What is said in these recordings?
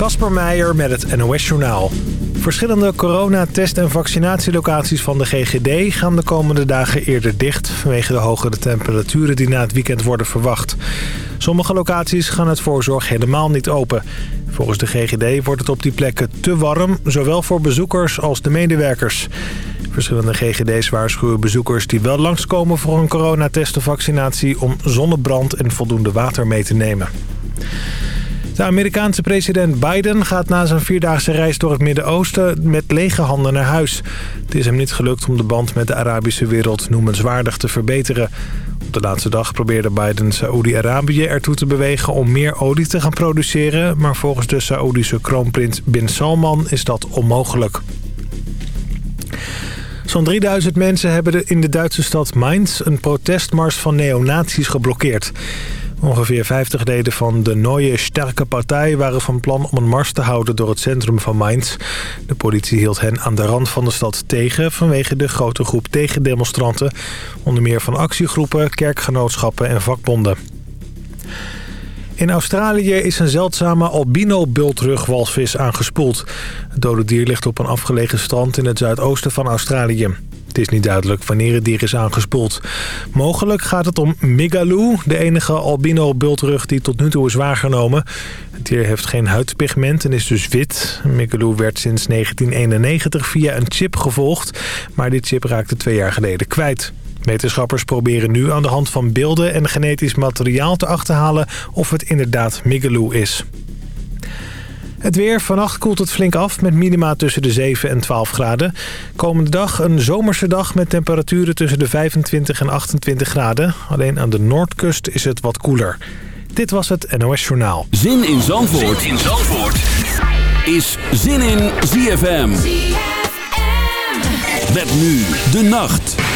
Kasper Meijer met het NOS-journaal. Verschillende coronatest- en vaccinatielocaties van de GGD gaan de komende dagen eerder dicht... vanwege de hogere temperaturen die na het weekend worden verwacht. Sommige locaties gaan het voorzorg helemaal niet open. Volgens de GGD wordt het op die plekken te warm, zowel voor bezoekers als de medewerkers. Verschillende GGD's waarschuwen bezoekers die wel langskomen voor een coronatest of vaccinatie... om zonnebrand en voldoende water mee te nemen. De Amerikaanse president Biden gaat na zijn vierdaagse reis door het Midden-Oosten met lege handen naar huis. Het is hem niet gelukt om de band met de Arabische wereld noemenswaardig te verbeteren. Op de laatste dag probeerde Biden Saoedi-Arabië ertoe te bewegen om meer olie te gaan produceren. Maar volgens de Saoedische kroonprins Bin Salman is dat onmogelijk. Zo'n 3000 mensen hebben in de Duitse stad Mainz een protestmars van neonazies geblokkeerd. Ongeveer 50 leden van de Neue Sterke Partij waren van plan om een mars te houden door het centrum van Mainz. De politie hield hen aan de rand van de stad tegen vanwege de grote groep tegendemonstranten. Onder meer van actiegroepen, kerkgenootschappen en vakbonden. In Australië is een zeldzame albino-bultrugwalvis aangespoeld. Het dode dier ligt op een afgelegen strand in het zuidoosten van Australië. Het is niet duidelijk wanneer het dier is aangespoeld. Mogelijk gaat het om Migaloo, de enige albino-bultrug die tot nu toe is waargenomen. Het dier heeft geen huidpigment en is dus wit. Migaloo werd sinds 1991 via een chip gevolgd, maar dit chip raakte twee jaar geleden kwijt. Wetenschappers proberen nu aan de hand van beelden en genetisch materiaal te achterhalen of het inderdaad Migaloo is. Het weer. Vannacht koelt het flink af met minima tussen de 7 en 12 graden. Komende dag een zomerse dag met temperaturen tussen de 25 en 28 graden. Alleen aan de noordkust is het wat koeler. Dit was het NOS Journaal. Zin in Zandvoort, zin in Zandvoort. is Zin in ZFM. ZFM. Met nu de nacht.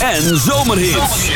En zomerhits.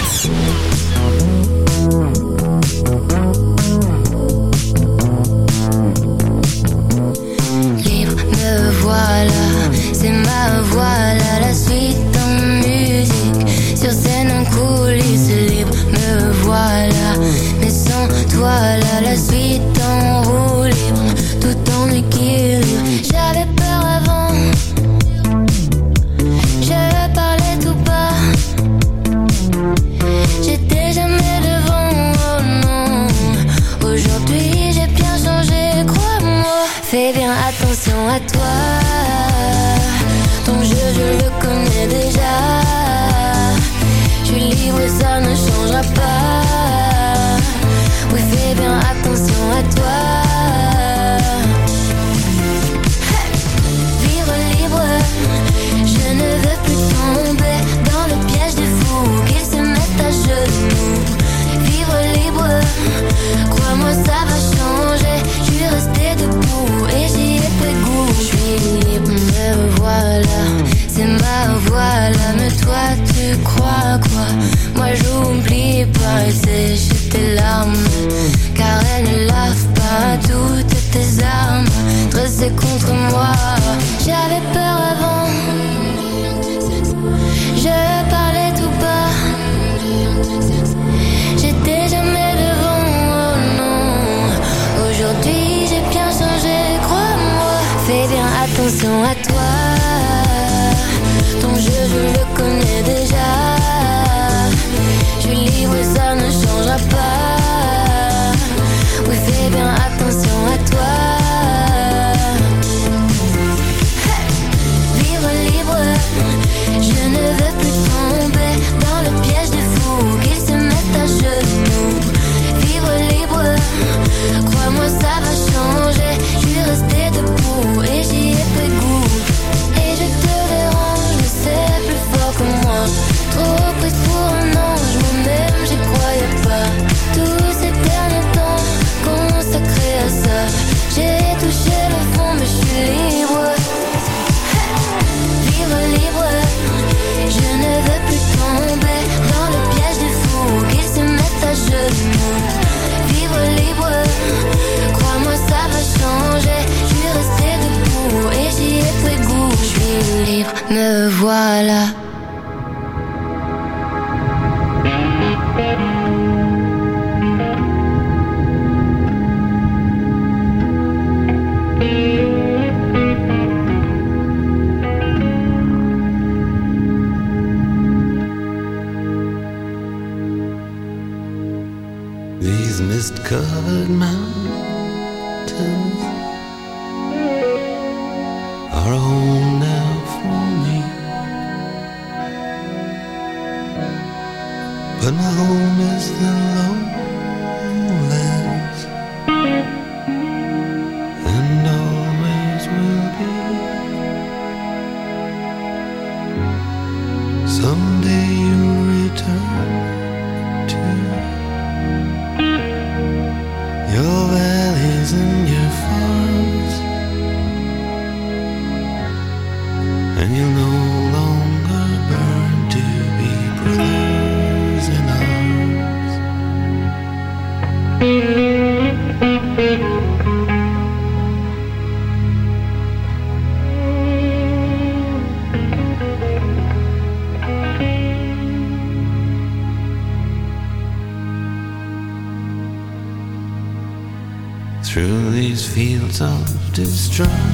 la of destruction,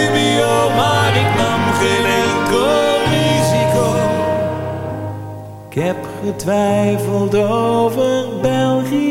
ik heb getwijfeld over België.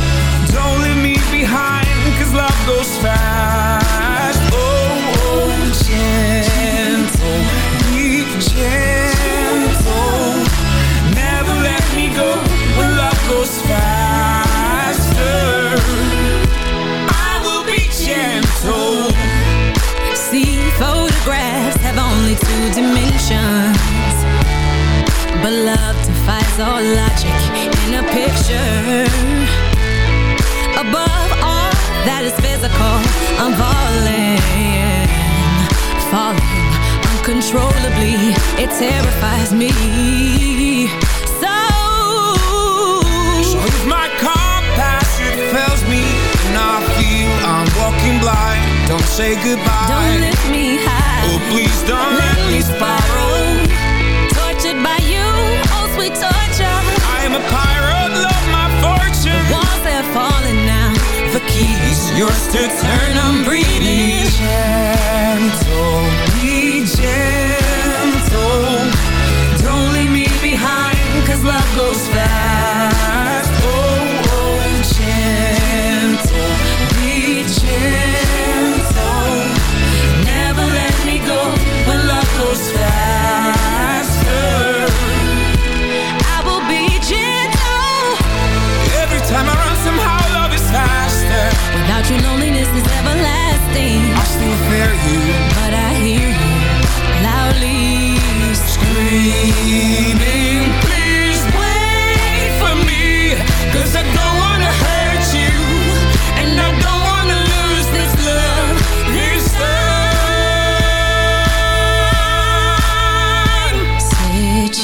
me. So So if my compass it fails me And I feel I'm walking blind Don't say goodbye. Don't lift me high Oh please don't let, let me spiral. Tortured by you, oh sweet torture. I am a pirate, love my fortune. The walls are falling now. The keys yours to turn, I'm breathing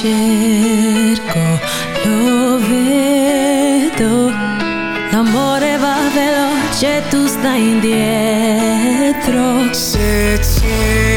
cerco, lo vedo. L'amore va veloce, tu stai indietro. Se cerchi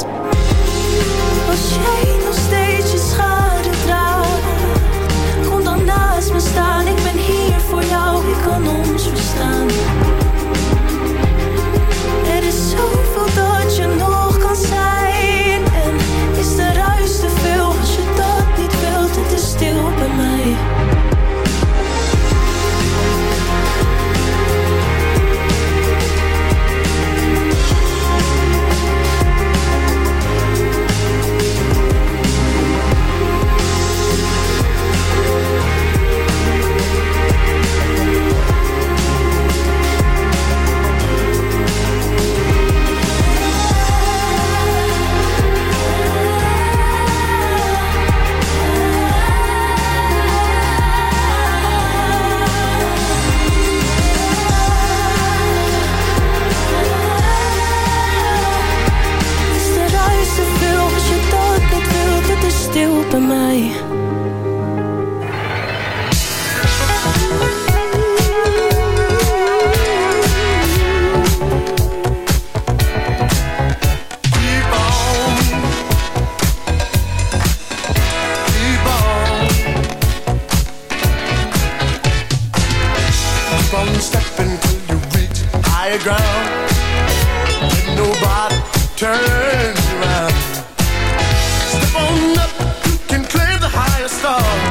Keep on stepping you reach higher ground. Let nobody turn you around. Step on up, you can claim the highest star.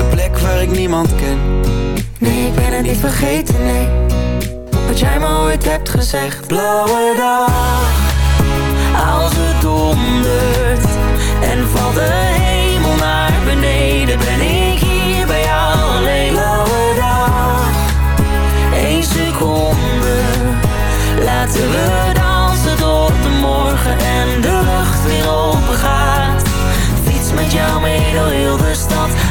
plek waar ik niemand ken. Nee, ik ben het niet vergeten, nee. Wat jij me ooit hebt gezegd. Blauwe dag, als het dondert en valt de hemel naar beneden, ben ik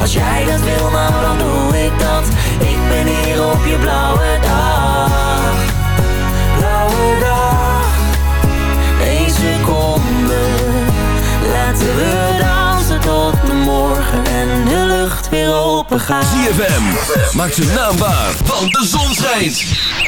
Als jij dat wil, nou dan doe ik dat? Ik ben hier op je blauwe dag. Blauwe dag. Eén seconde. Laten we dansen tot de morgen En de lucht weer open gaat ZFM, maak ze naam waar Want de zon schijnt.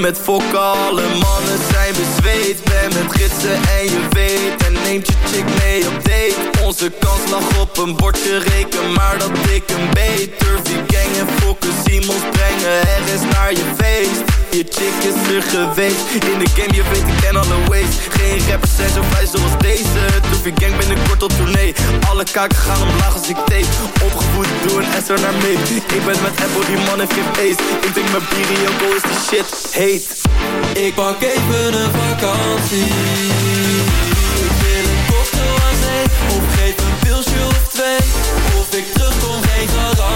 met fokken, mannen zijn bezweet. Ben met gidsen en je weet, neemt je chick mee op date. Onze kans lag op een bordje reken, maar dat ik een Turfie gang en fokken, Simons brengen er is naar je feest. Je chick is er geweest, in de game je weet ik ken alle ways. Geen rappers zijn zo vrij zoals deze. Turfie gang binnenkort op tournee. Alle kaken gaan omlaag als ik tape. Opgevoed, doe een S naar mee. Ik ben met Apple, die man heeft geen ace. Ik drink mijn bier is die shit heet. Ik pak even een vakantie Of geef een pilsje of twee. Of ik terugkom geen garantie